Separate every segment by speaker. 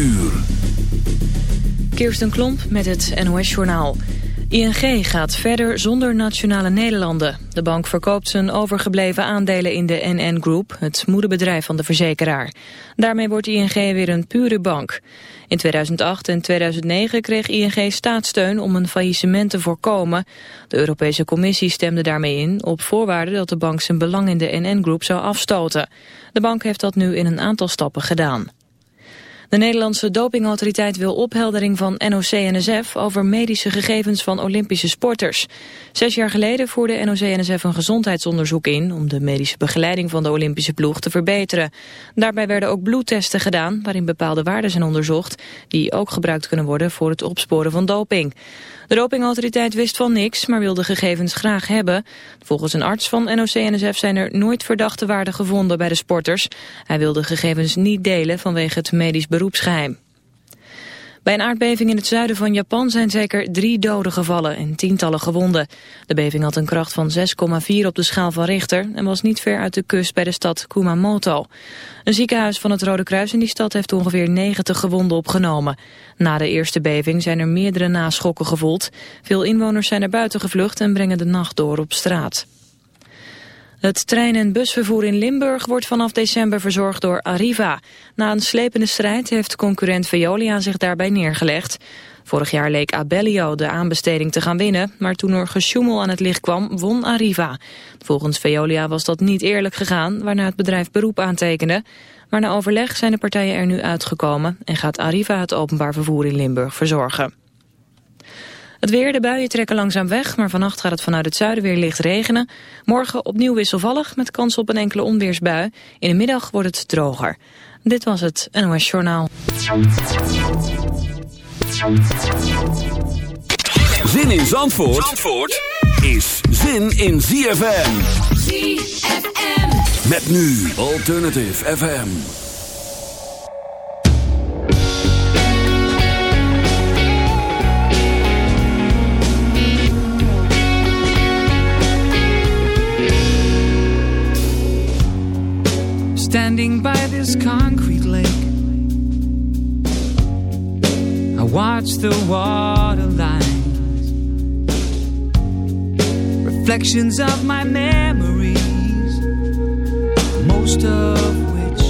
Speaker 1: uur.
Speaker 2: Kirsten Klomp met het NOS-journaal. ING gaat verder zonder nationale Nederlanden. De bank verkoopt zijn overgebleven aandelen in de NN Group, het moederbedrijf van de verzekeraar. Daarmee wordt ING weer een pure bank. In 2008 en 2009 kreeg ING staatssteun om een faillissement te voorkomen. De Europese Commissie stemde daarmee in op voorwaarde dat de bank zijn belang in de NN Group zou afstoten. De bank heeft dat nu in een aantal stappen gedaan. De Nederlandse dopingautoriteit wil opheldering van NOC-NSF over medische gegevens van Olympische sporters. Zes jaar geleden voerde NOC-NSF een gezondheidsonderzoek in om de medische begeleiding van de Olympische ploeg te verbeteren. Daarbij werden ook bloedtesten gedaan waarin bepaalde waarden zijn onderzocht die ook gebruikt kunnen worden voor het opsporen van doping. De dopingautoriteit wist van niks, maar wilde gegevens graag hebben. Volgens een arts van NOC-NSF zijn er nooit verdachte waarden gevonden bij de sporters. Hij wilde gegevens niet delen vanwege het medisch beroepsgeheim. Bij een aardbeving in het zuiden van Japan zijn zeker drie doden gevallen en tientallen gewonden. De beving had een kracht van 6,4 op de schaal van Richter en was niet ver uit de kust bij de stad Kumamoto. Een ziekenhuis van het Rode Kruis in die stad heeft ongeveer 90 gewonden opgenomen. Na de eerste beving zijn er meerdere naschokken gevoeld. Veel inwoners zijn er buiten gevlucht en brengen de nacht door op straat. Het trein- en busvervoer in Limburg wordt vanaf december verzorgd door Arriva. Na een slepende strijd heeft concurrent Veolia zich daarbij neergelegd. Vorig jaar leek Abellio de aanbesteding te gaan winnen, maar toen er gesjoemel aan het licht kwam, won Arriva. Volgens Veolia was dat niet eerlijk gegaan, waarna het bedrijf beroep aantekende. Maar na overleg zijn de partijen er nu uitgekomen en gaat Arriva het openbaar vervoer in Limburg verzorgen. Het weer, de buien trekken langzaam weg, maar vannacht gaat het vanuit het zuiden weer licht regenen. Morgen opnieuw wisselvallig met kans op een enkele onweersbui. In de middag wordt het droger. Dit was het NOS Journaal.
Speaker 1: Zin in Zandvoort, Zandvoort is zin in ZFM.
Speaker 3: ZFM.
Speaker 1: Met nu Alternative FM.
Speaker 4: Standing by this concrete lake. I watch the water lines Reflections of my memories Most of which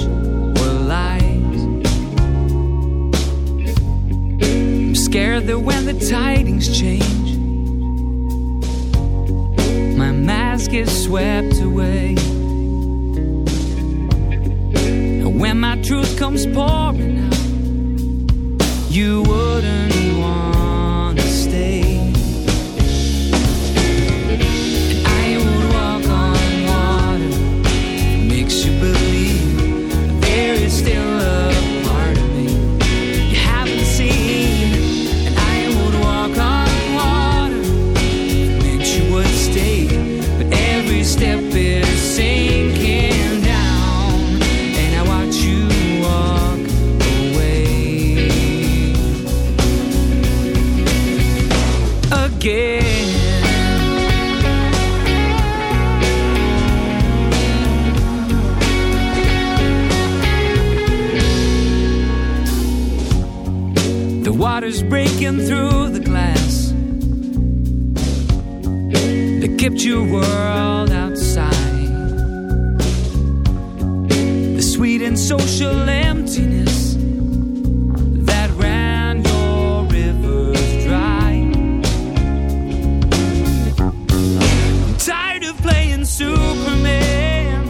Speaker 4: were lies. I'm scared that when the tidings change My mask is swept away when my truth comes pouring out, you wouldn't want to stay. Water's breaking through the glass that kept your world outside. The sweet and social emptiness that ran your rivers dry. I'm tired of playing Superman.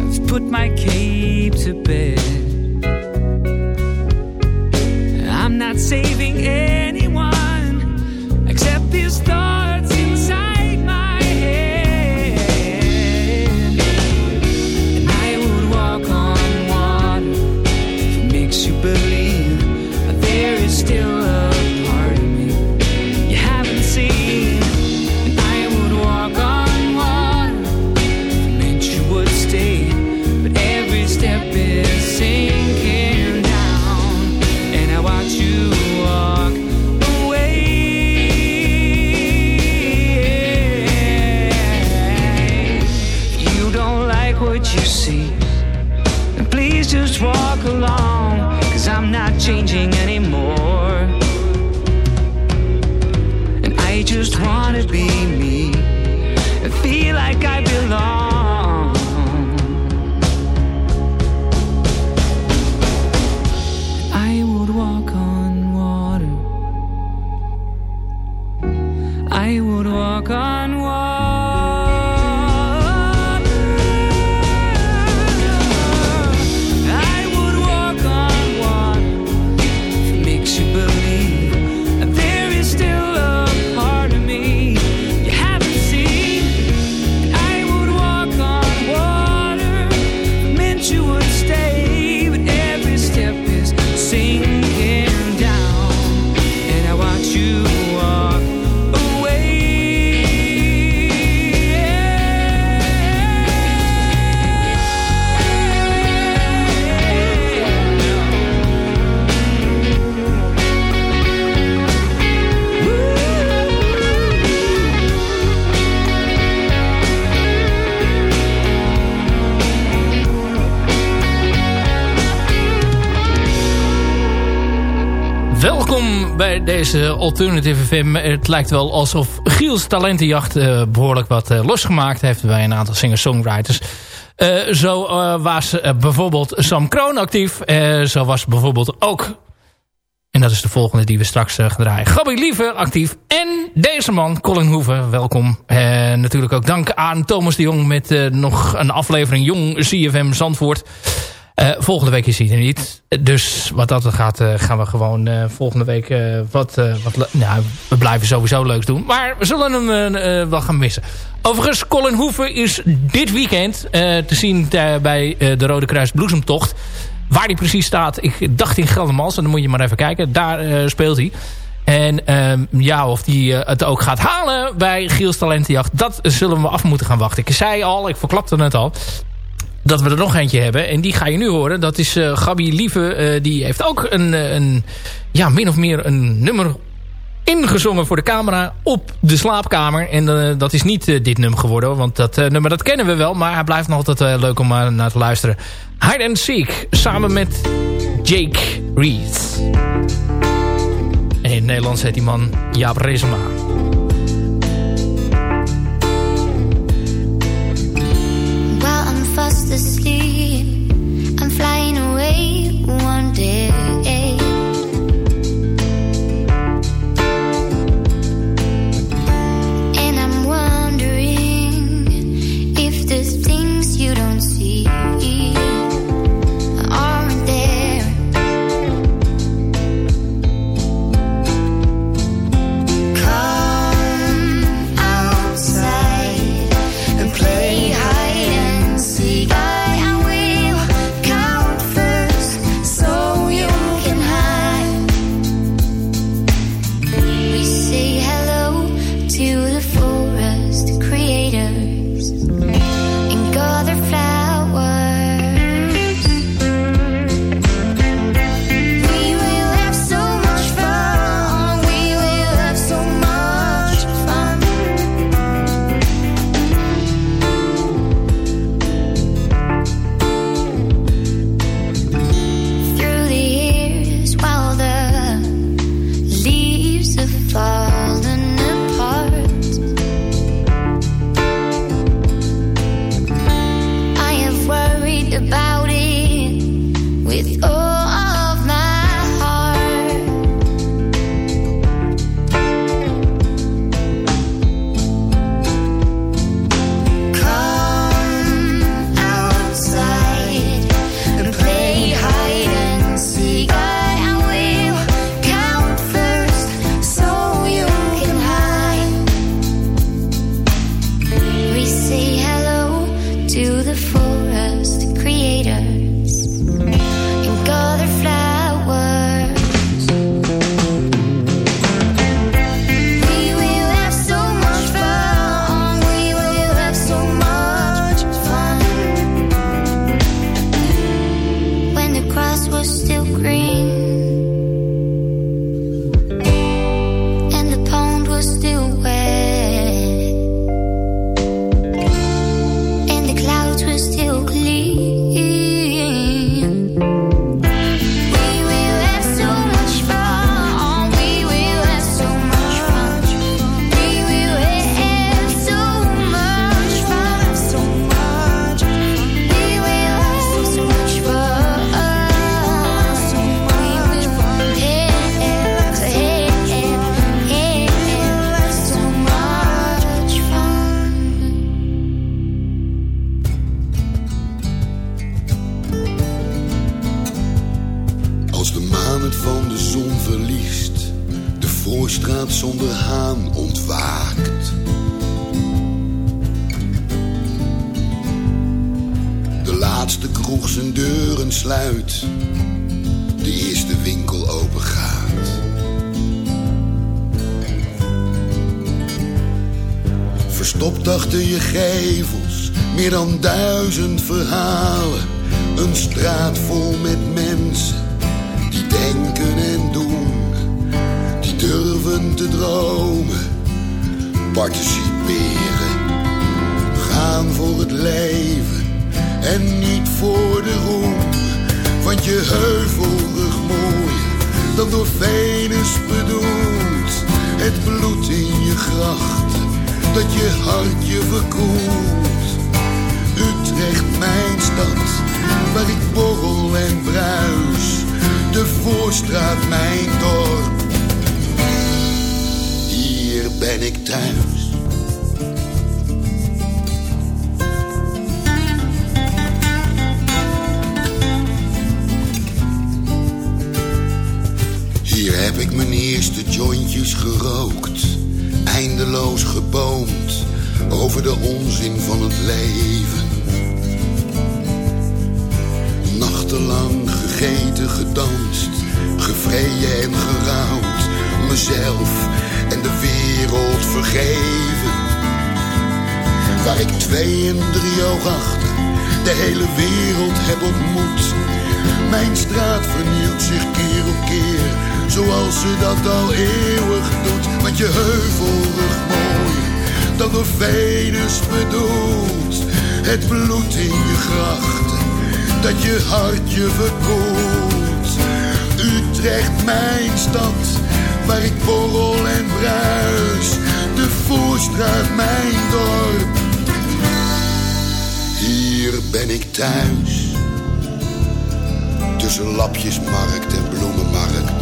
Speaker 4: I've put my cape to bed.
Speaker 3: Deze Alternative FM. Het lijkt wel alsof Giels talentenjacht eh, behoorlijk wat eh, losgemaakt heeft bij een aantal singer-songwriters. Eh, zo was bijvoorbeeld Sam Kroon actief. Zo was bijvoorbeeld ook, en dat is de volgende die we straks gaan draaien, Gabby Lieve actief. En deze man, Colin Hoeven, welkom. En natuurlijk ook dank aan Thomas de Jong met nog een aflevering Jong CFM Zandvoort. Eh, volgende week is hij er niet. Dus wat dat gaat, eh, gaan we gewoon eh, volgende week wat... wat nou, we blijven sowieso leuks doen. Maar we zullen hem wel gaan missen. Overigens, Colin Hoeven is dit weekend te zien bij de Rode Kruis Bloesemtocht. Waar hij precies staat, ik dacht in Geldermals. En dan moet je maar even kijken. Daar speelt hij. En ehm, ja, of eh, het ook gaat halen bij Giels Talentenjacht... dat zullen we af moeten gaan wachten. Ik zei al, ik verklapte het al dat we er nog eentje hebben. En die ga je nu horen. Dat is uh, Gabi Lieve. Uh, die heeft ook een, een, ja, min of meer een nummer ingezongen voor de camera op de slaapkamer. En dat is niet dit nummer geworden. Want dat nummer dat kennen we wel. Maar hij blijft nog altijd leuk om naar te luisteren. Hide and Seek. Samen met Jake Reed. En in het Nederlands heet die man Jaap Rezema.
Speaker 5: Fast asleep.
Speaker 6: Dan door Venus bedoeld, het bloed in je grachten dat je hartje verkoelt. Utrecht, mijn stad, waar ik borrel en bruis. De voorstraat, mijn dorp. Hier ben ik thuis. Heb ik mijn eerste jointjes gerookt eindeloos geboomd over de onzin van het leven. Nachtenlang gegeten, gedanst, gevreden en gerouwd, mezelf en de wereld vergeven. Waar ik twee en drie oog achter de hele wereld heb ontmoet. Mijn straat vernieuwt zich keer op keer, zoals ze dat al eeuwig doet. Want je heuvelrug mooi, dat door Venus bedoelt. Het bloed in je grachten, dat je hartje verkoelt. Utrecht, mijn stad, waar ik borrel en bruis. De Voorstraat, mijn dorp. Hier ben ik thuis. Tussen lapjesmarkt en bloemenmarkt.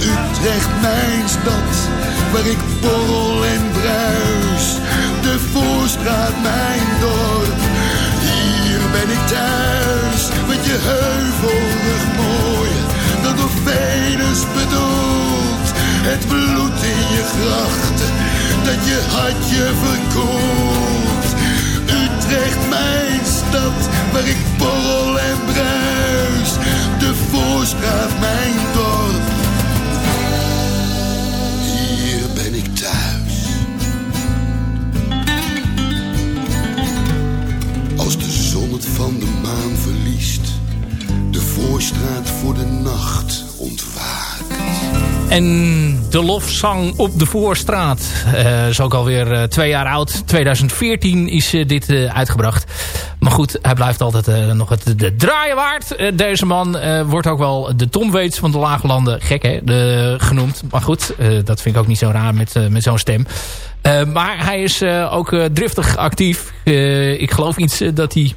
Speaker 6: Utrecht, mijn stad, waar ik borrel en bruis. De Voorstraat, mijn dorp, hier ben ik thuis. Met je heuvelrug mooier dan door Venus bedoeld. Het bloed in je grachten, dat je hartje verkoelt. Utrecht, mijn stad, waar ik borrel en bruis. De Voorstraat, mijn dorp. Van de maan verliest, de Voorstraat voor de nacht ontwaakt.
Speaker 3: En de lofzang op de Voorstraat uh, is ook alweer uh, twee jaar oud. 2014 is uh, dit uitgebracht. Maar goed, hij blijft altijd nog het de draaien waard. deze man wordt ook wel de Tom Waits van de Lage Landen. Gek hè, de, genoemd. Maar goed, dat vind ik ook niet zo raar met, met zo'n stem. maar hij is ook driftig actief. ik geloof iets dat hij...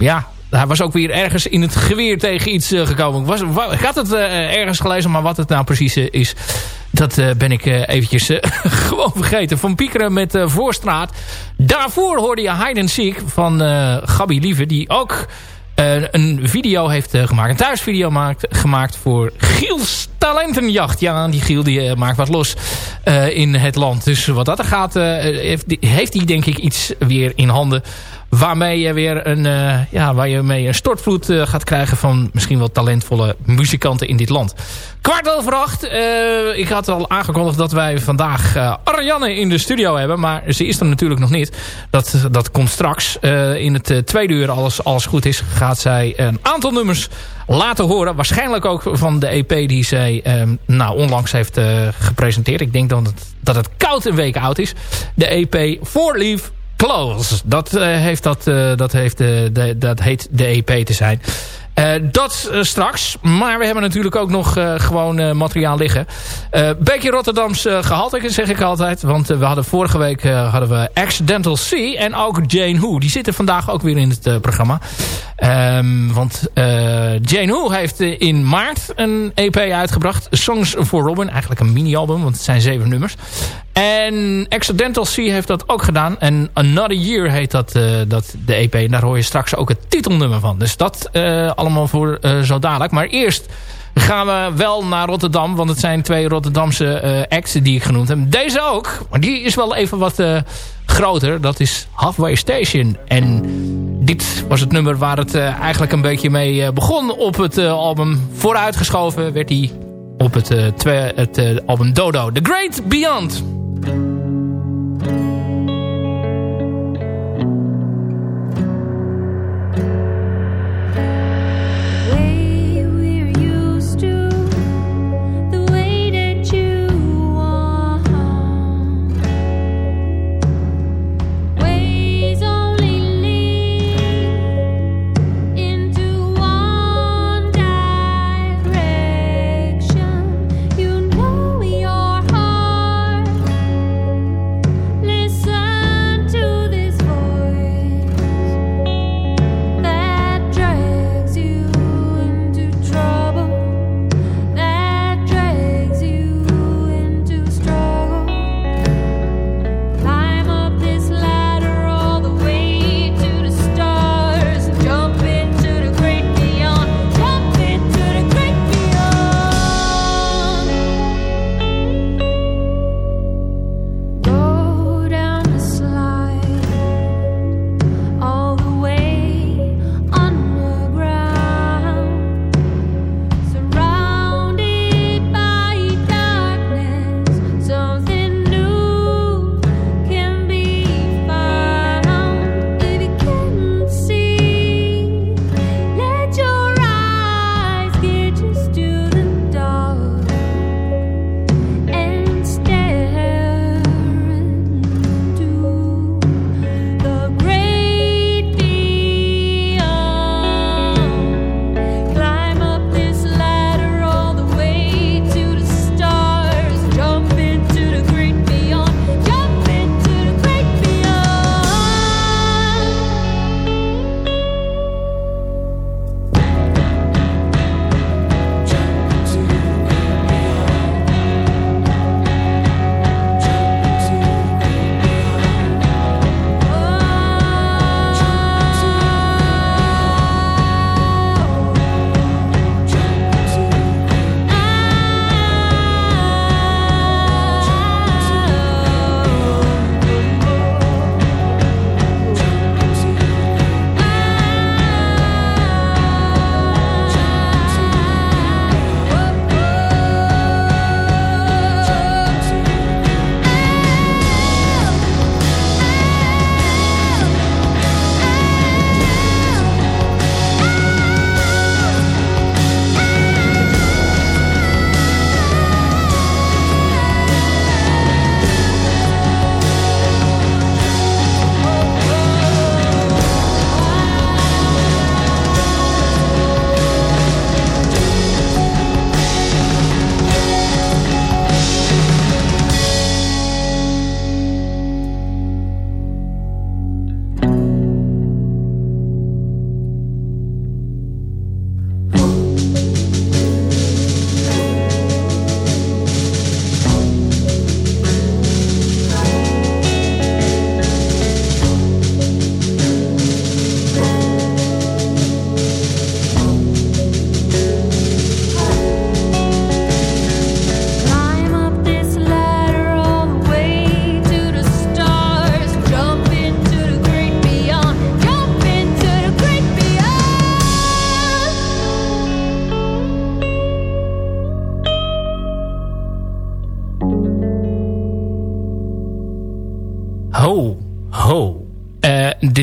Speaker 3: Ja, hij was ook weer ergens in het geweer tegen iets uh, gekomen. Was, ik had het uh, ergens gelezen, maar wat het nou precies uh, is... dat ben ik eventjes gewoon vergeten. Van Piekeren met Voorstraat. Daarvoor hoorde je Hide and Seek van Gabi Lieve... die ook een video heeft gemaakt. Een thuisvideo maakt, gemaakt voor Giels Talentenjacht. Ja, die Giel die, maakt wat los in het land. Dus wat dat er gaat, heeft hij denk ik iets weer in handen waarmee je weer een, uh, ja, waar je mee een stortvloed uh, gaat krijgen van misschien wel talentvolle muzikanten in dit land. Kwart over acht. Uh, ik had al aangekondigd dat wij vandaag Ariane in de studio hebben. Maar ze is er natuurlijk nog niet. Dat, dat komt straks. in het tweede uur, als alles goed is, gaat zij een aantal nummers laten horen. Waarschijnlijk ook van de EP die zij nou, onlangs heeft gepresenteerd. Ik denk dat het, dat het koud een week oud is. De EP For Leave Close. Dat, uh, heeft dat, uh, dat, heeft, uh, de, dat heet de EP te zijn. dat straks. Maar we hebben natuurlijk ook nog gewoon materiaal liggen.
Speaker 7: Beetje Rotterdams gehalte, zeg ik altijd. Want we hadden vorige week hadden we Accidental Sea en ook Jane Who. Die zitten vandaag ook weer in het programma. Um, want Jane Who heeft in maart een EP uitgebracht. Songs for Robin. Eigenlijk een mini-album, want het zijn zeven nummers. En Accidental Sea heeft dat ook gedaan. En Another Year heet dat, dat de EP. En daar hoor je straks ook het titelnummer van. Dus dat allemaal voor zo dadelijk. Maar eerst gaan we wel naar Rotterdam. Want het zijn twee Rotterdamse uh, acts die ik genoemd heb. Deze ook. Maar die is wel even wat uh, groter. Dat is Halfway Station. En dit was het nummer waar het uh, eigenlijk een beetje mee begon op het album. Vooruitgeschoven werd hij op het, het album Dodo. The Great Beyond.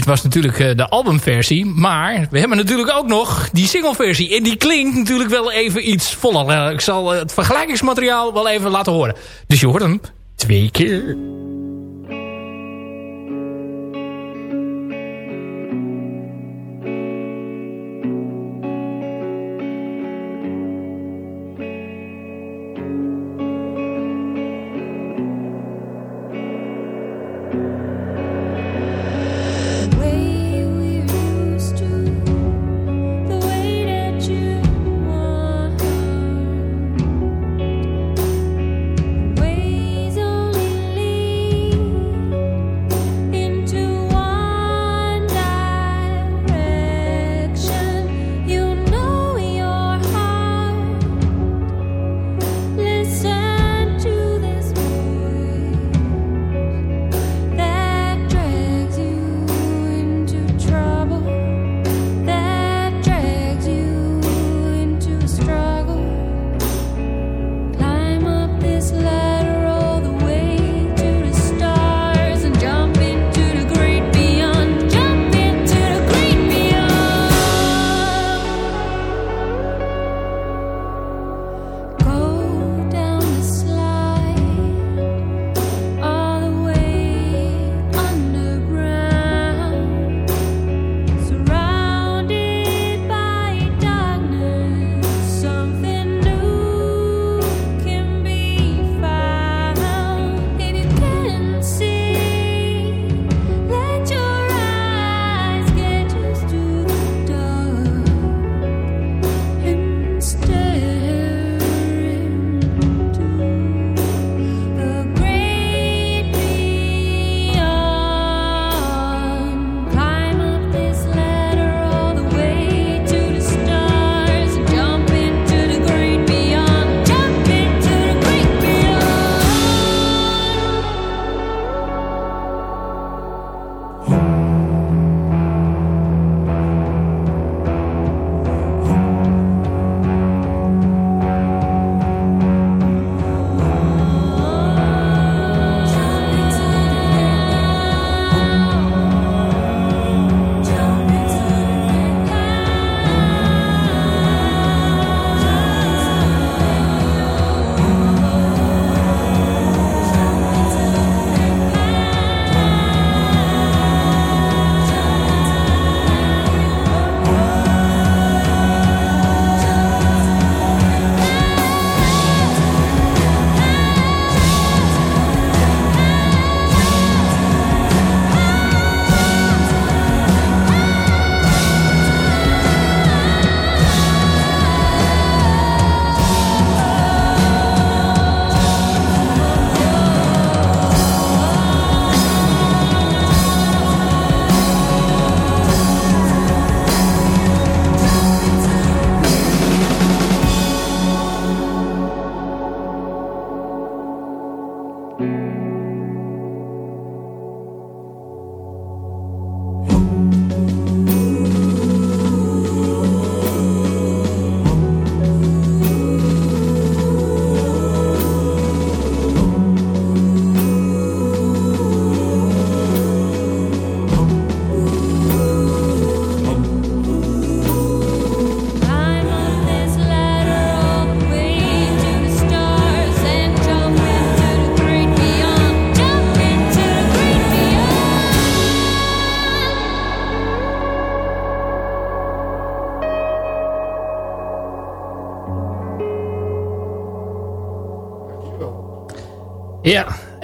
Speaker 7: Was natuurlijk uh, de albumversie. Maar we hebben natuurlijk ook nog die singleversie. En die klinkt natuurlijk wel even iets voller. Uh, ik zal het vergelijkingsmateriaal wel even laten horen. Dus je hoort hem twee keer.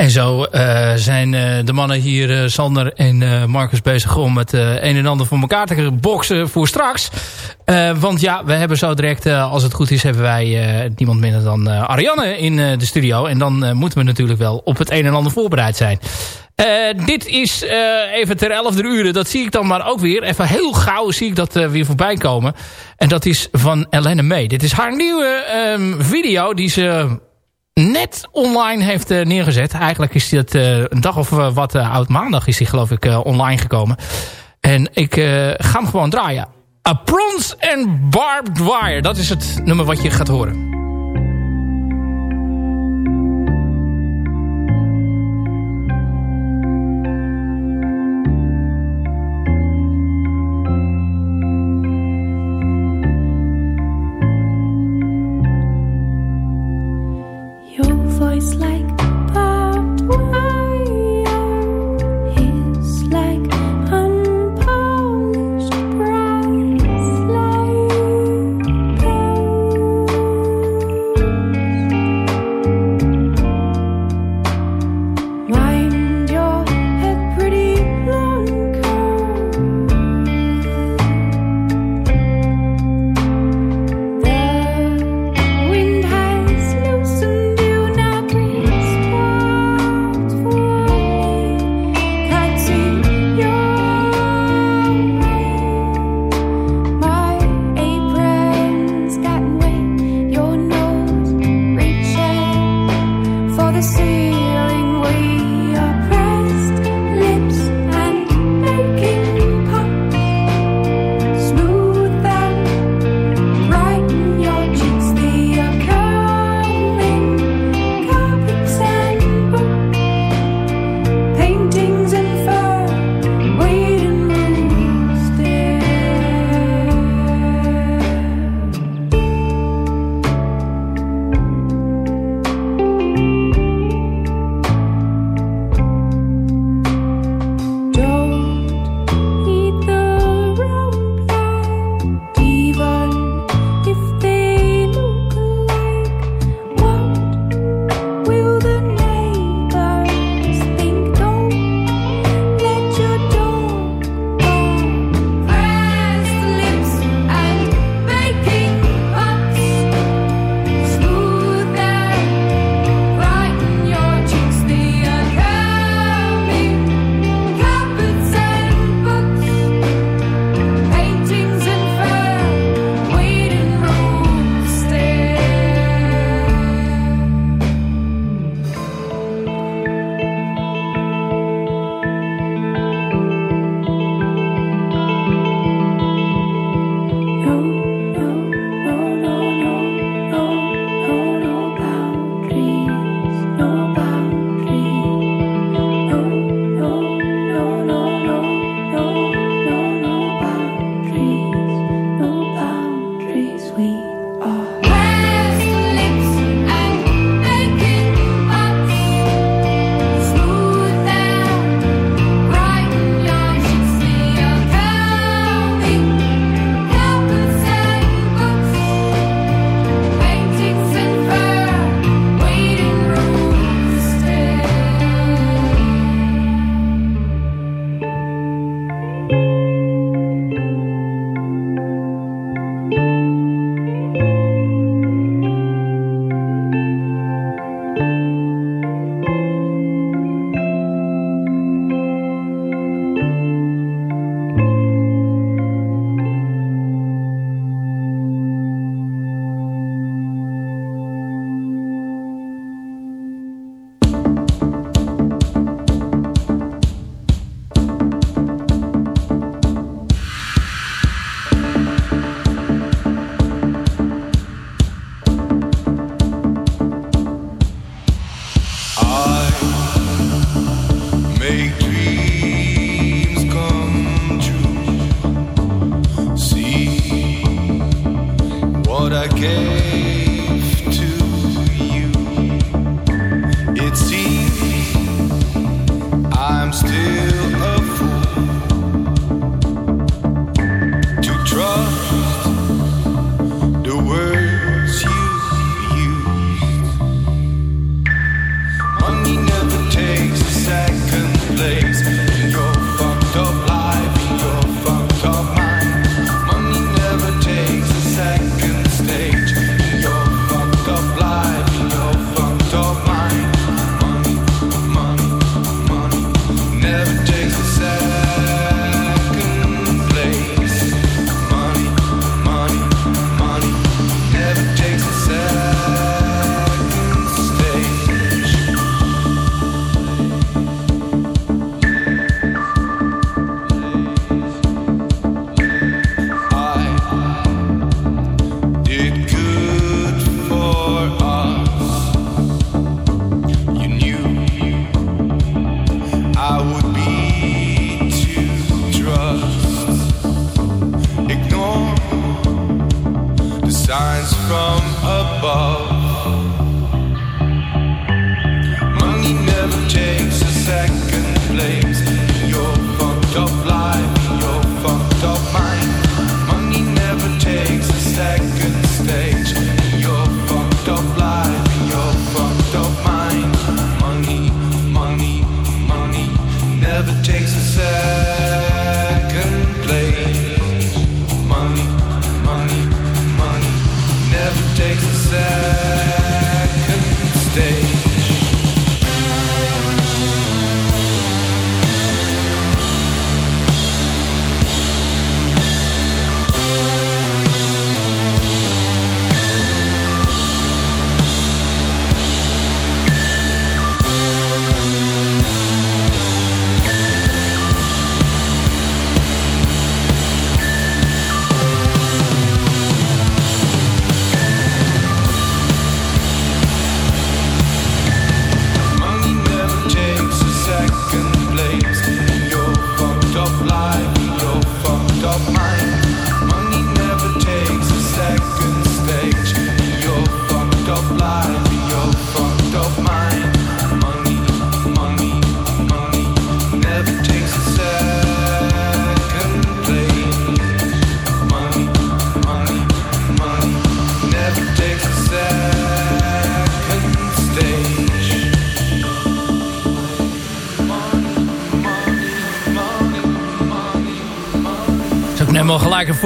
Speaker 8: En zo uh, zijn uh, de mannen hier, uh, Sander en Marcus, bezig om het een en ander voor elkaar te boksen voor straks. want ja, we hebben zo direct, als het goed is, hebben wij niemand minder dan Ariane in de studio. En dan moeten we natuurlijk wel op het een en ander voorbereid zijn. dit is even ter 11 uur, dat zie ik dan maar ook weer. Even heel gauw zie ik dat weer voorbij komen. En dat is van Elena May. Dit is haar nieuwe um, video die ze net online heeft uh, neergezet. Eigenlijk is het uh, een dag of uh, wat oud maandag is hij geloof ik online gekomen. En ik ga hem gewoon draaien. A Bronze and Barbed Wire. Dat is het nummer wat je gaat horen.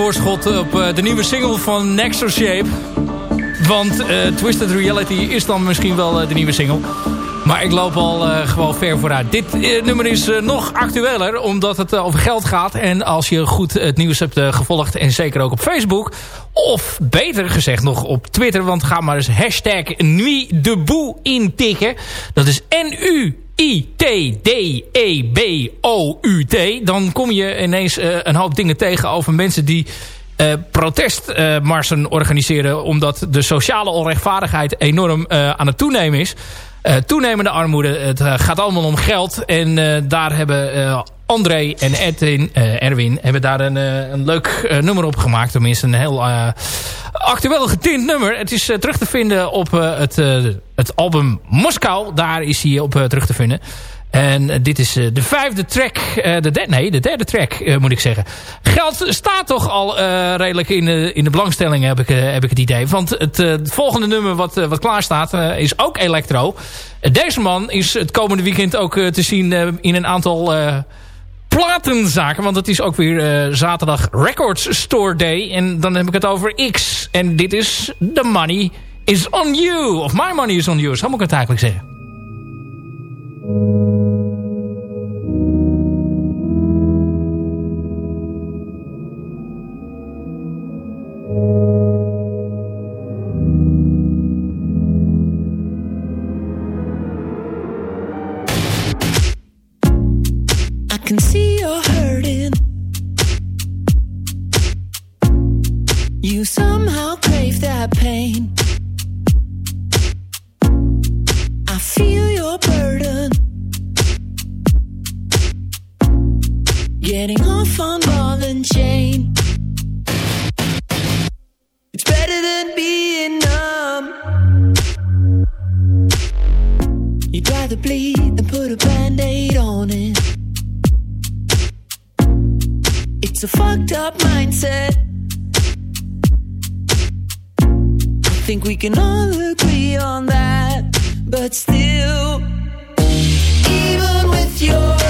Speaker 3: Voorschot op uh, de nieuwe single van Nexo Shape. Want uh, Twisted Reality is dan misschien wel uh, de nieuwe single. Maar ik loop al gewoon ver vooruit. Dit nummer is nog actueler, omdat het over geld gaat. En als je goed het nieuws hebt gevolgd, en zeker ook op Facebook... of beter gezegd nog op Twitter, want ga maar eens hashtag Boe intikken. Dat is N-U I-T-D-E-B-O-U-T. Dan kom je ineens uh, een hoop dingen tegen over mensen die uh, protestmarsen organiseren. Omdat de sociale onrechtvaardigheid enorm uh, aan het toenemen is. toenemende armoede. Het gaat allemaal om geld. En daar hebben André en Edwin, Erwin hebben daar een, een leuk nummer op gemaakt. Tenminste een heel actueel getint nummer. Het is terug te vinden op het het album Moskou. Daar is hij op uh, terug te vinden. En uh, dit is uh, de vijfde track. de nee, de derde track moet ik zeggen. Geld staat toch al redelijk in de, in de belangstelling heb ik, heb ik het idee. Want het, het volgende nummer wat, wat klaar staat is ook electro. deze man is het komende weekend ook te zien in een aantal platenzaken. Want het is ook weer zaterdag Records Store Day. En dan heb ik het over X. En dit is The Money is on you. Of my money is on you. Zo moet ik het eigenlijk zeggen.
Speaker 9: Getting off on ball and chain. It's better than being numb. You'd rather bleed than put a band aid on it. It's a fucked up mindset. I think we can all agree on that but still, even with your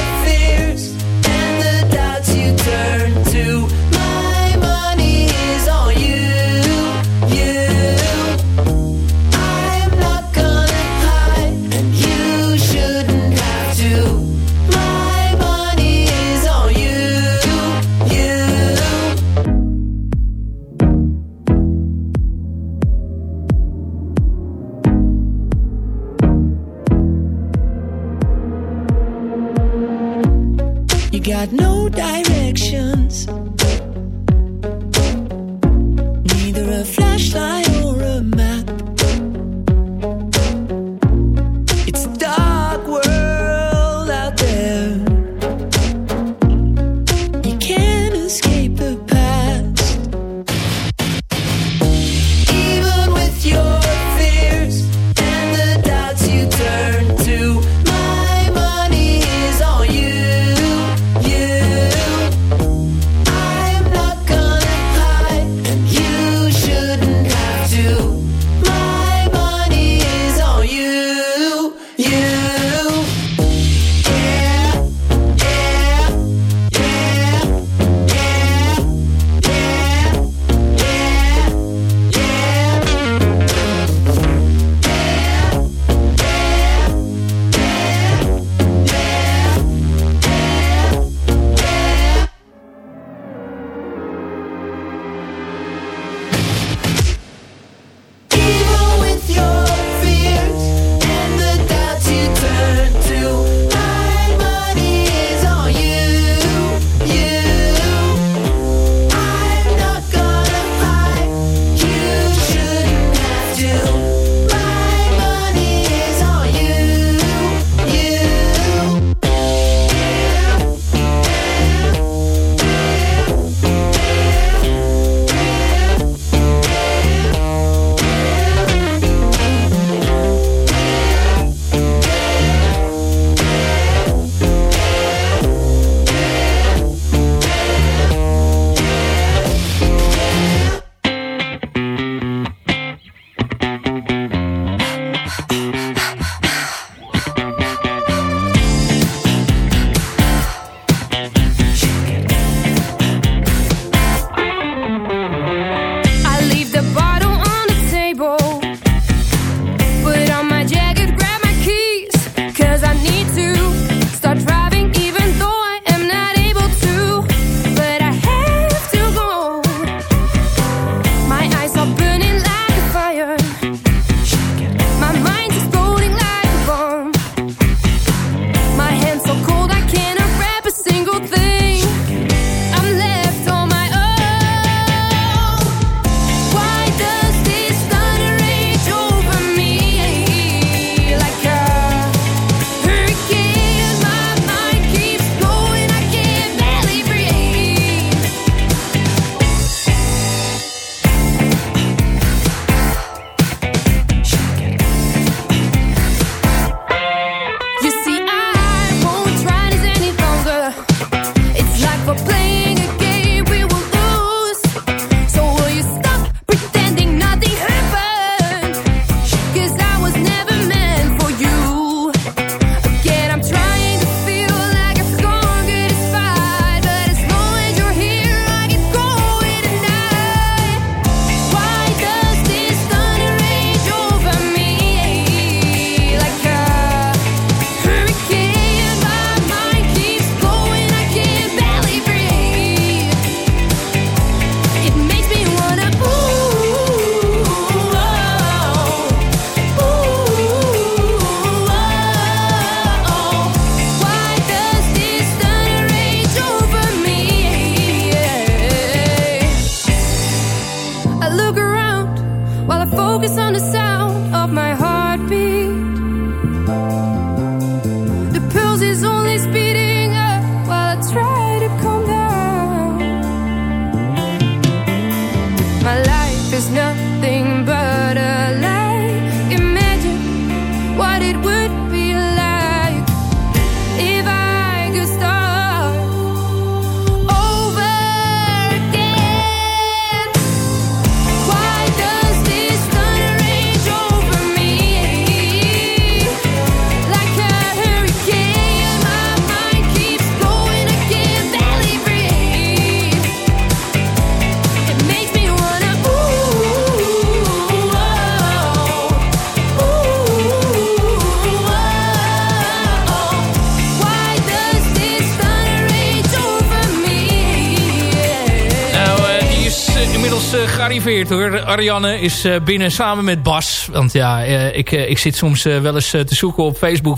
Speaker 3: gearriveerd hoor. Ariane is eh, binnen samen met Bas. Want ja, eh, ik, eh, ik zit soms wel eens te zoeken op Facebook.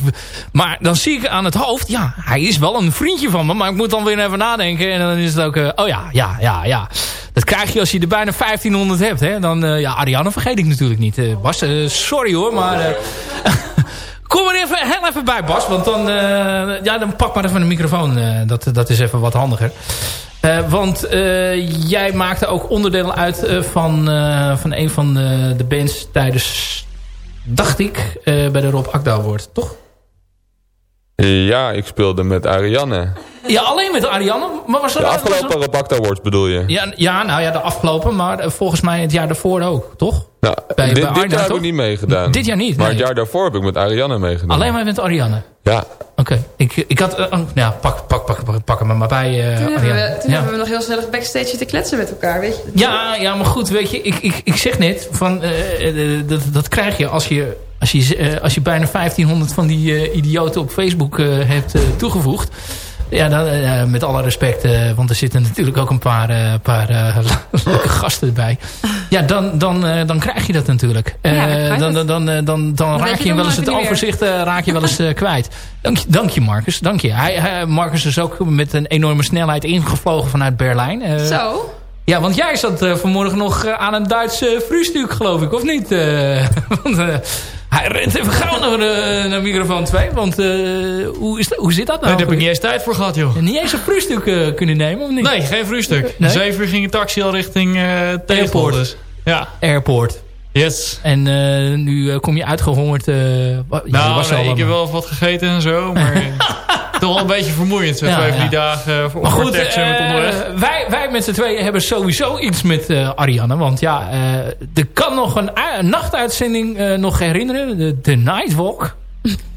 Speaker 3: Maar dan zie ik aan het hoofd... Ja, hij is wel een vriendje van me. Maar ik moet dan weer even nadenken. En dan is het ook... oh ja, ja, ja, ja. Dat krijg je als je er bijna 1500 hebt. Hè? Dan, ja, Ariane vergeet ik natuurlijk niet. Bas, sorry hoor, maar... even, heel even bij, Bas. Want dan, eh, ja, dan pak maar even een microfoon. eh, dat, dat is even wat handiger. Eh, want jij maakte ook onderdeel uit van, van een van de, de bands tijdens, dacht ik, bij de Rob Akda toch?
Speaker 10: Ja, ik speelde met Ariane.
Speaker 3: Ja, alleen met Ariane. Maar was er
Speaker 10: De
Speaker 3: was er-
Speaker 10: afgelopen Awards bedoel je?
Speaker 3: Ja, ja, nou ja, de afgelopen, maar eh, volgens mij het jaar daarvoor ook, toch?
Speaker 10: Nou,
Speaker 3: Bij-
Speaker 10: dit,
Speaker 3: bij
Speaker 10: dit jaar heb
Speaker 3: toch?
Speaker 10: ik niet meegedaan.
Speaker 3: Dit jaar niet,
Speaker 10: Maar
Speaker 3: nee.
Speaker 10: het jaar daarvoor heb ik met Ariane meegedaan.
Speaker 3: Alleen maar met Ariane.
Speaker 10: Ja,
Speaker 3: Oké, ik, ik had... oh, ja, pak, pak, pak, pak, pak hem maar bij, eh,
Speaker 11: Toen, hebben we, toen
Speaker 3: Ja.
Speaker 11: hebben we nog heel snel backstage zitten kletsen met elkaar, weet je.
Speaker 3: Ja, ja, maar goed, weet je, ik, ik, ik zeg net, van, dat, dat krijg je als je, als je, eh, als je bijna 1500 van die eh, idioten op Facebook eh, hebt toegevoegd. Ja, dan, met alle respect, want er zitten natuurlijk ook een paar, paar leuke gasten erbij. Ja, dan, dan, dan krijg je dat natuurlijk.
Speaker 11: Ja, dan
Speaker 3: dan, dan, dan, dan, raak
Speaker 11: je
Speaker 3: wel eens het overzicht raak je wel eens kwijt. Dank je, dank je, Marcus. Dank je. Hij, Marcus is ook met een enorme snelheid ingevlogen vanuit Berlijn.
Speaker 11: Zo.
Speaker 3: ja, want jij zat vanmorgen nog aan een Duitse vroegstuk, geloof ik, of niet? Want hij rent even gauw naar, de, naar microfoon 2. Want eh, hoe, is, hoe zit dat nou?
Speaker 12: Nee, daar heb ik niet eens tijd voor gehad, joh.
Speaker 3: En niet eens een vroegstuk eh, kunnen nemen, of niet?
Speaker 12: Nee, geen vroegstuk.
Speaker 3: Nee?
Speaker 12: Zeven uur ging een taxi al richting Tegenpoort. Dus. Ja,
Speaker 3: Airport.
Speaker 12: yes.
Speaker 3: En nu kom je uitgehongerd. eh,
Speaker 12: Nou,
Speaker 3: was
Speaker 12: nee,
Speaker 3: al
Speaker 12: ik heb wel wat gegeten en zo, maar wel een beetje vermoeiend. Zo
Speaker 3: Ja,
Speaker 12: twee
Speaker 3: ja.
Speaker 12: die dagen voor
Speaker 3: Maar goed,
Speaker 12: met
Speaker 3: eh,
Speaker 12: onderweg.
Speaker 3: wij, wij met z'n tweeën hebben sowieso iets met eh, Ariane. Want ja, eh, er kan nog een, nachtuitzending eh, nog herinneren. De, de Nightwalk.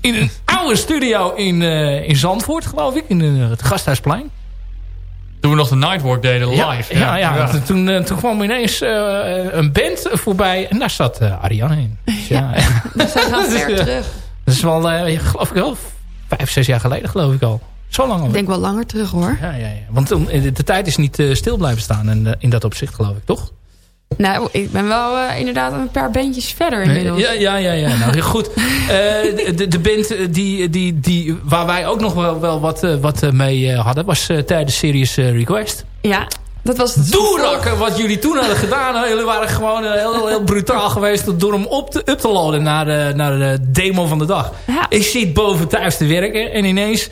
Speaker 3: In een oude studio in, eh, in Zandvoort, geloof ik. In eh, het Gasthuisplein.
Speaker 12: Toen we nog de Nightwalk deden live.
Speaker 3: Ja, ja, ja. Toen, eh, toen kwam ineens eh, een band voorbij. En daar zat eh, Ariane in. Dus ja,
Speaker 11: We gaan ver
Speaker 3: Ja.
Speaker 11: terug.
Speaker 3: dat is wel, eh, geloof ik wel, vijf, zes jaar geleden geloof ik al. Zo lang al.
Speaker 11: Ik denk wel langer terug, hoor.
Speaker 3: Ja, ja, ja. Want toen- de, de tijd is niet eh, stil blijven staan in, eh, in dat opzicht, geloof ik, toch?
Speaker 11: Nou, ik ben wel eh, inderdaad een paar bandjes verder inmiddels.
Speaker 3: Ja, ja, ja. ja. Nou, goed. Eh, de, de- band eh, die, die, die, waar wij ook nog wel, wel wat, eh, wat eh, mee eh, hadden... was eh, tijdens Serious eh, Request.
Speaker 11: Ja, dat was het
Speaker 3: Doerakken, wat jullie toen hadden gedaan. Jullie waren gewoon eh, heel, heel brutaal geweest... door hem op te, up te laden naar de, naar de demo van de dag.
Speaker 11: Ja.
Speaker 3: Ik zit boven thuis te werken en ineens...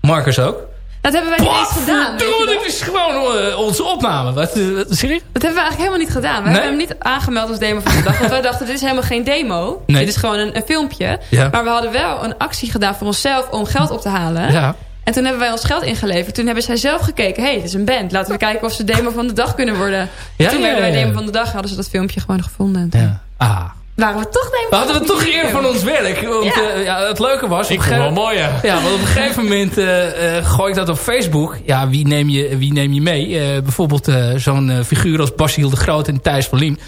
Speaker 3: Marcus ook.
Speaker 11: Dat hebben wij niet eens gedaan.
Speaker 3: dit is gewoon eh, onze opname. Wat, eh, wat zeg je?
Speaker 11: Dat hebben we eigenlijk helemaal niet gedaan. We
Speaker 3: Nee?
Speaker 11: hebben hem niet aangemeld als demo van de dag. Want wij dachten, dit is helemaal geen demo.
Speaker 3: Nee.
Speaker 11: Dit is gewoon een, een filmpje.
Speaker 3: Ja.
Speaker 11: Maar we hadden wel een actie gedaan voor onszelf om geld op te halen.
Speaker 3: Ja.
Speaker 11: En toen hebben wij ons geld ingeleverd. Toen hebben zij zelf gekeken. Hé, hey, dit is een band. Laten we kijken of ze demo van de dag kunnen worden.
Speaker 3: Ja,
Speaker 11: toen
Speaker 3: ja,
Speaker 11: werden wij
Speaker 3: ja, ja.
Speaker 11: demo van de dag. Hadden ze dat filmpje gewoon gevonden. En toen
Speaker 3: ja. Ah.
Speaker 11: waren we toch demo
Speaker 3: We hadden we
Speaker 11: van
Speaker 3: toch eer van ons werk. Want
Speaker 11: Ja.
Speaker 3: ja. ja, het leuke was...
Speaker 12: Ik vond het wel mooi, ja.
Speaker 3: Ja, want op een gegeven moment eh, eh, gooi ik dat op Facebook. Ja, wie neem je, wie neem je mee? Eh, bijvoorbeeld eh, zo'n eh, figuur als Basiel de Groot en Thijs van Liem.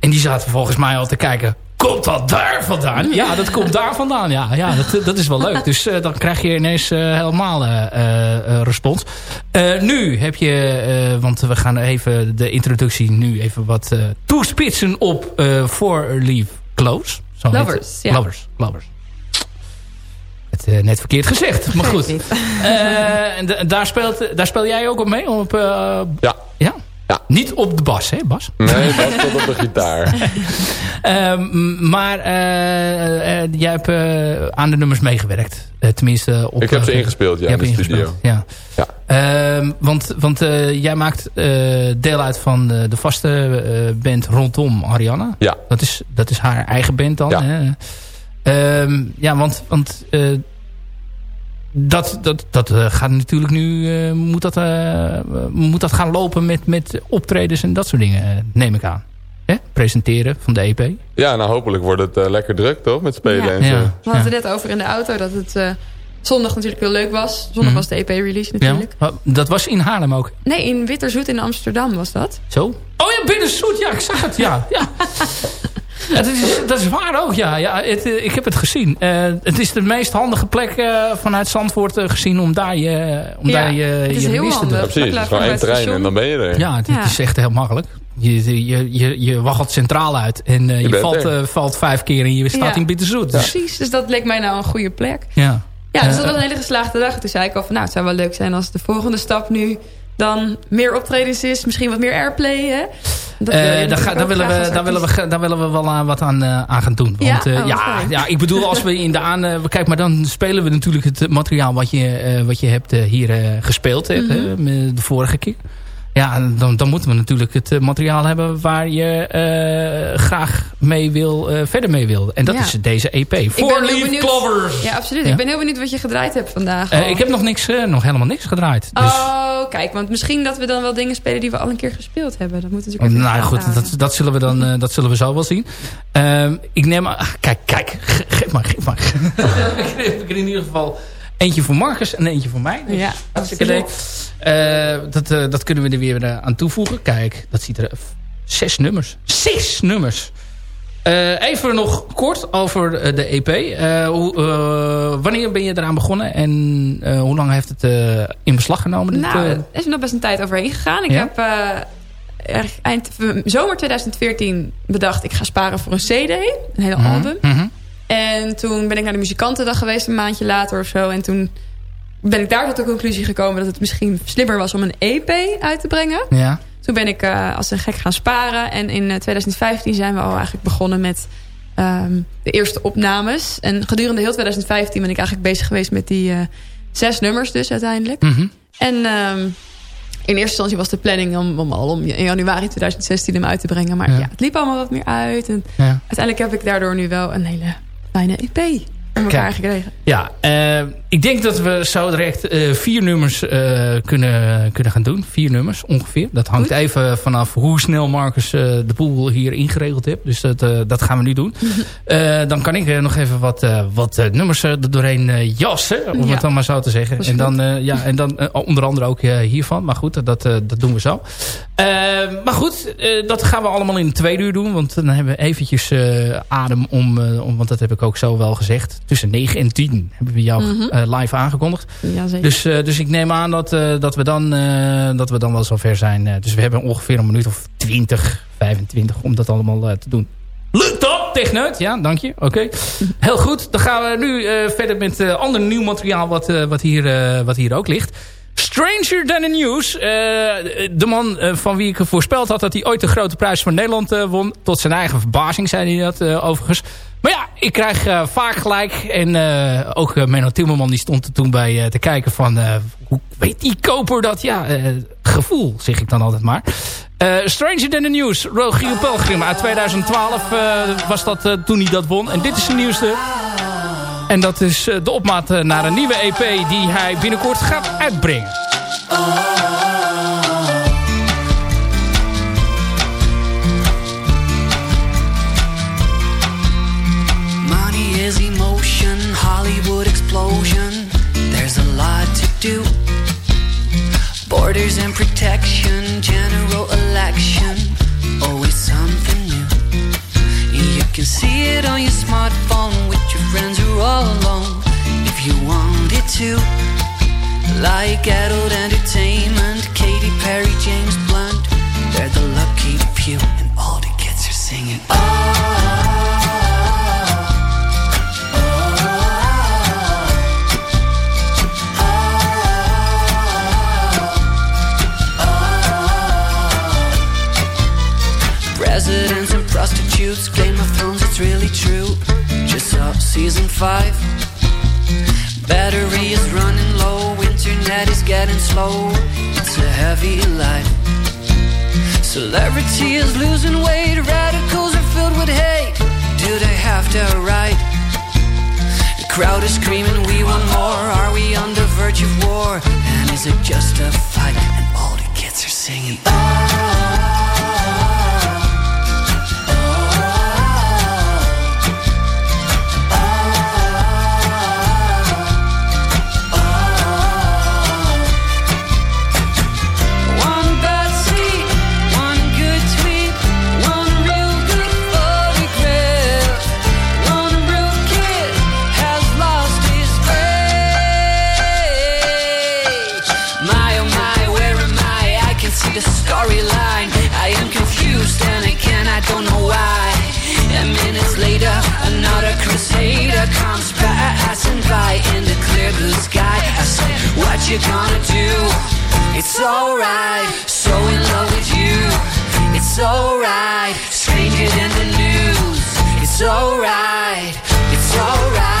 Speaker 3: En die zaten volgens mij al te kijken... Komt dat daar vandaan? Ja, dat komt daar vandaan. Ja, ja dat, dat is wel leuk. Dus eh, dan krijg je ineens eh, helemaal eh, eh, eh, respons. Eh, nu heb je... eh, want we gaan even de introductie nu even wat eh, toespitsen op eh For Leave Close. Zo.
Speaker 11: Lovers, ja.
Speaker 3: Lovers, lovers. Het net verkeerd gezegd, maar goed. Eh, daar, speelt, daar speel jij ook op mee? Op, eh,
Speaker 10: Ja.
Speaker 3: Ja? Niet op de bas, hè Bas?
Speaker 10: Nee, dat tot op de gitaar.
Speaker 3: Ehm, maar eh, eh, jij hebt eh, aan de nummers meegewerkt. Eh, tenminste op...
Speaker 10: Ik heb ze
Speaker 3: eh,
Speaker 10: ingespeeld, ja, in de studio.
Speaker 3: Ja.
Speaker 10: Ja.
Speaker 3: Ehm, want want eh, jij maakt eh, deel uit van de, de vaste eh, band rondom Ariana.
Speaker 10: Ja.
Speaker 3: Dat is, dat is haar eigen band dan.
Speaker 10: Ja.
Speaker 3: Hè? Ehm, ja, want, want eh, dat, dat, dat eh, gaat natuurlijk nu... eh, moet, dat, eh, moet dat gaan lopen met, met optredens en dat soort dingen, neem ik aan. Hè? Presenteren van de EP.
Speaker 10: Ja, nou hopelijk wordt het lekker druk, toch? Met spelen
Speaker 11: Ja.
Speaker 10: en zo.
Speaker 3: Ja.
Speaker 11: We hadden het net over in de auto dat het eh, zondag natuurlijk heel leuk was. Zondag
Speaker 3: Mhm.
Speaker 11: was de EP-release
Speaker 3: Ja.
Speaker 11: natuurlijk.
Speaker 3: Dat was in Haarlem ook.
Speaker 11: Nee, in Witterzoet in Amsterdam was dat.
Speaker 3: Zo? Oh ja, Binnenzoet. Ja, ik zag het. Ja, ja. Dat, is, dat is waar ook, ja. ja het, eh, ik heb het gezien. Eh, het is de meest handige plek eh, vanuit Zandvoort gezien om daar je, om
Speaker 11: Ja,
Speaker 3: daar je,
Speaker 11: het is
Speaker 3: je
Speaker 11: heel
Speaker 3: te doen.
Speaker 10: Ja, precies. Het is gewoon één trein en dan ben je er.
Speaker 3: Ja, het, is echt heel makkelijk. je, je, je, je waggelt centraal uit. En eh, je,
Speaker 10: bent
Speaker 3: valt, valt vijf keer en je staat
Speaker 11: Ja.
Speaker 3: in Bitterzoet. Dus,
Speaker 11: Precies, dus dat leek mij nou een goede plek.
Speaker 3: ja.
Speaker 11: Ja, dus dat was een hele geslaagde dag. Toen zei ik al van, nou, het zou wel leuk zijn als de volgende stap nu dan meer optredens is. Misschien wat meer airplay, hè? Dat
Speaker 3: Eh, daar, ga- willen we, daar, willen we, daar willen we wel aan, wat aan, eh, aan gaan doen.
Speaker 11: Ja?
Speaker 3: Want, eh,
Speaker 11: Oh,
Speaker 3: ja,
Speaker 11: fijn.
Speaker 3: ja, ik bedoel, als we in de aan... kijk, maar dan spelen we natuurlijk het materiaal wat je, wat je hebt, hier gespeeld met de vorige keer. Ja, dan, dan moeten we natuurlijk het eh, materiaal hebben waar je eh, graag mee wil, eh, verder mee wil. En dat
Speaker 11: Ja.
Speaker 3: is deze EP.
Speaker 11: Ik ben
Speaker 3: Four
Speaker 11: heel
Speaker 3: Leaf
Speaker 11: benieuwd-
Speaker 3: Clovers.
Speaker 11: Ja, absoluut.
Speaker 3: Ja.
Speaker 11: Ik ben heel benieuwd wat je gedraaid hebt vandaag.
Speaker 3: Eh, ik heb nog, niks, eh, nog helemaal niks gedraaid. Dus,
Speaker 11: Oh, kijk, want misschien dat we dan wel dingen spelen die we al een keer gespeeld hebben. Dat moet natuurlijk even
Speaker 3: nou goed, dat, dat, zullen we dan, eh, dat zullen we zo wel zien. Ehm, ik neem ah, Kijk, kijk. ge- Geef maar, geef maar. ik heb er in ieder geval eentje voor Marcus en eentje voor mij. Dus
Speaker 11: Ja,
Speaker 3: hartstikke leuk. Eh, dat, eh, dat kunnen we er weer eh, aan toevoegen. Kijk, dat ziet er... Zes nummers. Zes nummers. Even nog kort over de EP. Hoe, wanneer ben je eraan begonnen? En hoe lang heeft het in beslag genomen? dit,
Speaker 11: Nou, er is nog best een tijd overheen gegaan. Ik
Speaker 3: Ja?
Speaker 11: heb erg eind zomer 2014 bedacht... ik ga sparen voor een cd, een hele
Speaker 3: Mhm,
Speaker 11: album.
Speaker 3: mhm.
Speaker 11: En toen ben ik naar de muzikantendag geweest een maandje later of zo. En toen ben ik daar tot de conclusie gekomen... dat het misschien slimmer was om een EP uit te brengen.
Speaker 3: Ja.
Speaker 11: Toen ben ik eh, als een gek gaan sparen. En in eh, 2015 zijn we al eigenlijk begonnen met ehm, de eerste opnames. En gedurende heel 2015 ben ik eigenlijk bezig geweest met die eh, zes nummers dus uiteindelijk.
Speaker 3: Mhm.
Speaker 11: En ehm, in eerste instantie was de planning om, om al om in januari 2016 hem uit te brengen. Maar
Speaker 3: Ja.
Speaker 11: ja. het liep allemaal wat meer uit. En
Speaker 3: Ja.
Speaker 11: uiteindelijk heb ik daardoor nu wel een hele fijne EP elkaar gekregen.
Speaker 3: Ja, eh, ik denk dat we zo direct eh, vier nummers eh, kunnen, kunnen gaan doen. Vier nummers ongeveer. Dat hangt
Speaker 11: Goed.
Speaker 3: even vanaf hoe snel Marcus de boel hier ingeregeld heeft. Dus dat, dat gaan we nu doen. Eh, dan kan ik nog even wat, wat nummers er doorheen jassen. Om
Speaker 11: Ja.
Speaker 3: het dan maar zo te zeggen. En dan, ja, en dan onder andere ook hiervan. Maar goed, dat, dat doen we zo. Maar goed, dat gaan we allemaal in de tweede uur doen. Want dan hebben we eventjes adem om, om... Want dat heb ik ook zo wel gezegd. Tussen 9 en 10 hebben we jou
Speaker 11: Mhm.
Speaker 3: eh, live aangekondigd.
Speaker 11: Ja, zeker.
Speaker 3: Dus, eh, dus ik neem aan dat, eh, dat, we dan, dat we dan wel zover zijn. Dus we hebben ongeveer een minuut of 20, 25 om dat allemaal te doen. Lukt dat, techneut? Ja, dank je. Oké. Heel goed. Dan gaan we nu verder met eh, ander nieuw materiaal wat, wat, hier, wat hier ook ligt. Stranger Than the News. De man van wie ik voorspeld had dat hij ooit de grote prijs van Nederland won. Tot zijn eigen verbazing zei hij dat overigens. Maar ja, ik krijg eh, vaak gelijk. En eh, ook uh, Menno Timmerman die stond er toen bij te kijken van... hoe weet die koper dat? Ja, gevoel zeg ik dan altijd maar. Stranger Than the News. Rogier Pelgrim uit 2012 eh, was dat toen hij dat won. En dit is zijn nieuwste. En dat is de opmaat naar een nieuwe EP die hij binnenkort gaat uitbrengen.
Speaker 4: Explosion. There's a lot to do. Borders and protection, general election. Always something new. You can see it on your smartphone with your friends who are all alone. If you wanted to. Like adult entertainment, Katy Perry, James Blunt. They're the lucky few, and all the kids are singing. Presidents prostitutes, Game of Thrones, it's really true. Just saw season five. Battery is running low, internet is getting slow. It's a heavy life. Celebrity is losing weight, radicals are filled with hate. Do they have the right? The crowd is screaming, We want more. Are we on the verge of war? And is it just a fight? And all the kids are singing. One you're gonna do. It's alright, so in love with you. It's alright, stranger than the news. It's alright, it's alright.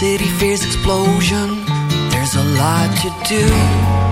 Speaker 4: city fears explosion. There's a lot to do.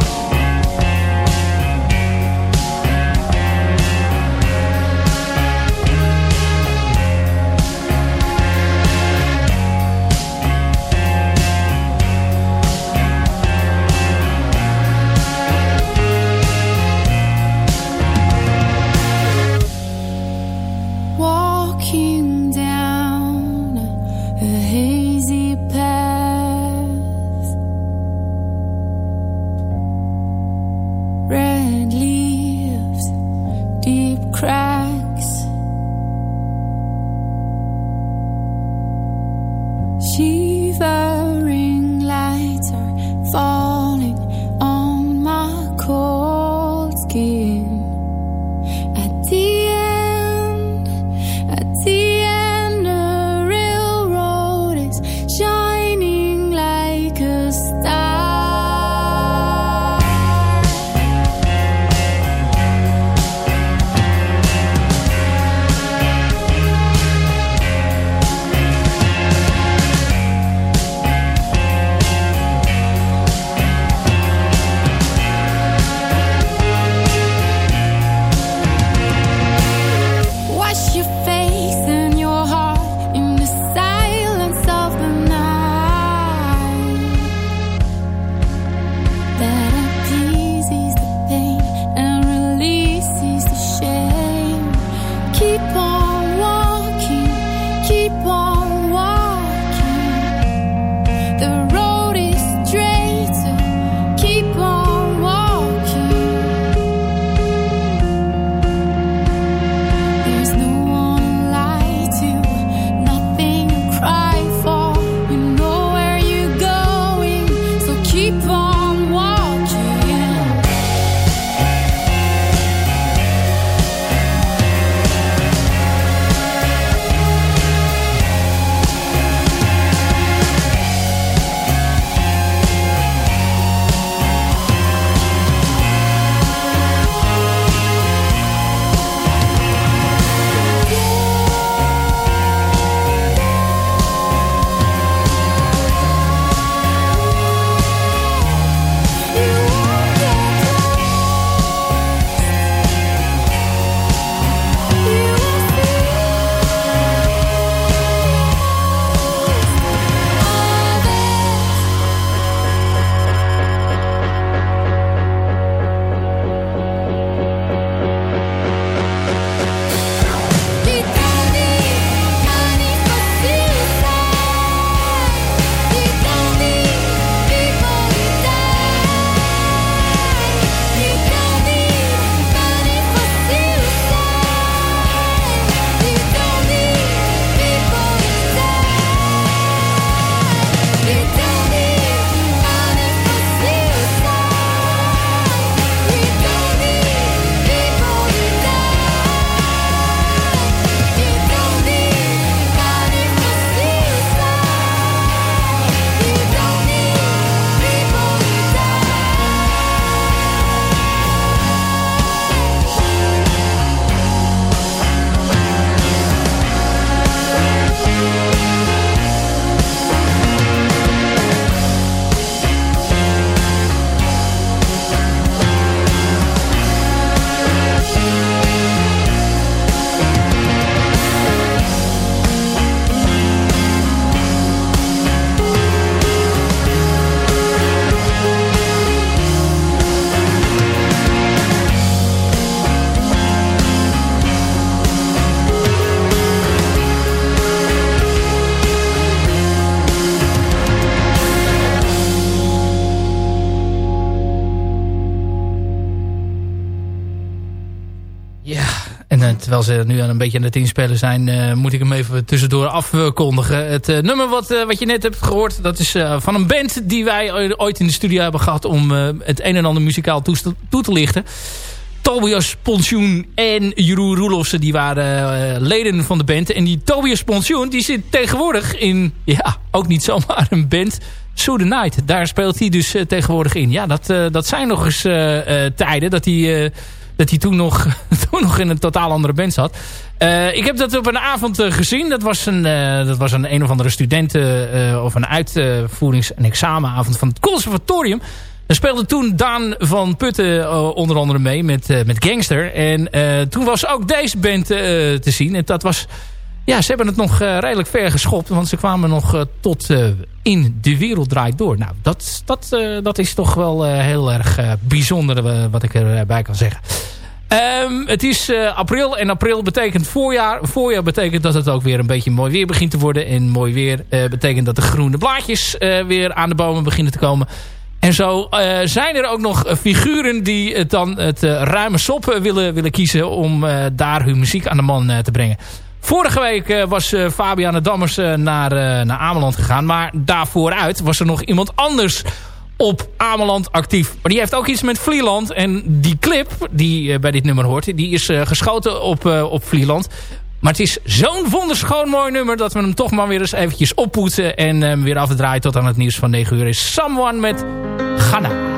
Speaker 8: Terwijl ze nu aan een beetje aan het inspelen zijn... eh, moet ik hem even tussendoor afkondigen. Het eh, nummer wat, eh, wat je net hebt gehoord... dat is van een band die wij ooit in de studio hebben gehad... om het een en ander muzikaal toe, te lichten. Tobias Pensioen en Jeroen Roelofsen... die waren leden van de band. En die Tobias Pensioen die zit tegenwoordig in... ja, ook niet zomaar een band... So the Night. Daar speelt hij dus tegenwoordig in. Ja, dat, dat zijn nog eens tijden dat hij, dat hij toen, nog, toen nog in een totaal andere band zat. Eh, ik heb dat op een avond eh, gezien. Dat was een, eh, dat was een, een of andere studenten of een uitvoerings- en examenavond van het conservatorium. Er speelde toen Daan van Putten onder andere mee met, met Gangster. En toen was ook deze band te zien. En dat was... Ja, ze hebben het nog eh, redelijk ver geschopt. Want ze kwamen nog eh, tot eh, in de wereld draait door. Nou, dat, dat, dat is toch wel heel erg bijzonder wat ik erbij kan zeggen. Ehm, het is april en april betekent voorjaar. Voorjaar betekent dat het ook weer een beetje mooi weer begint te worden. En mooi weer betekent dat de groene blaadjes weer aan de bomen beginnen te komen. En zo zijn er ook nog figuren die het dan het ruime sop willen, willen kiezen... om daar hun muziek aan de man te brengen. Vorige week eh, was uh, Fabiana Dammers uh, naar, naar Ameland gegaan. Maar daarvooruit was er nog iemand anders op Ameland actief. Maar die heeft ook iets met Vlieland. En die clip die bij dit nummer hoort... die is geschoten op, op Vlieland. Maar het is zo'n wonderschoon mooi nummer... dat we hem toch maar weer eens eventjes oppoetsen... en weer afdraaien tot aan het nieuws van 9 uur is Someone met Ghana.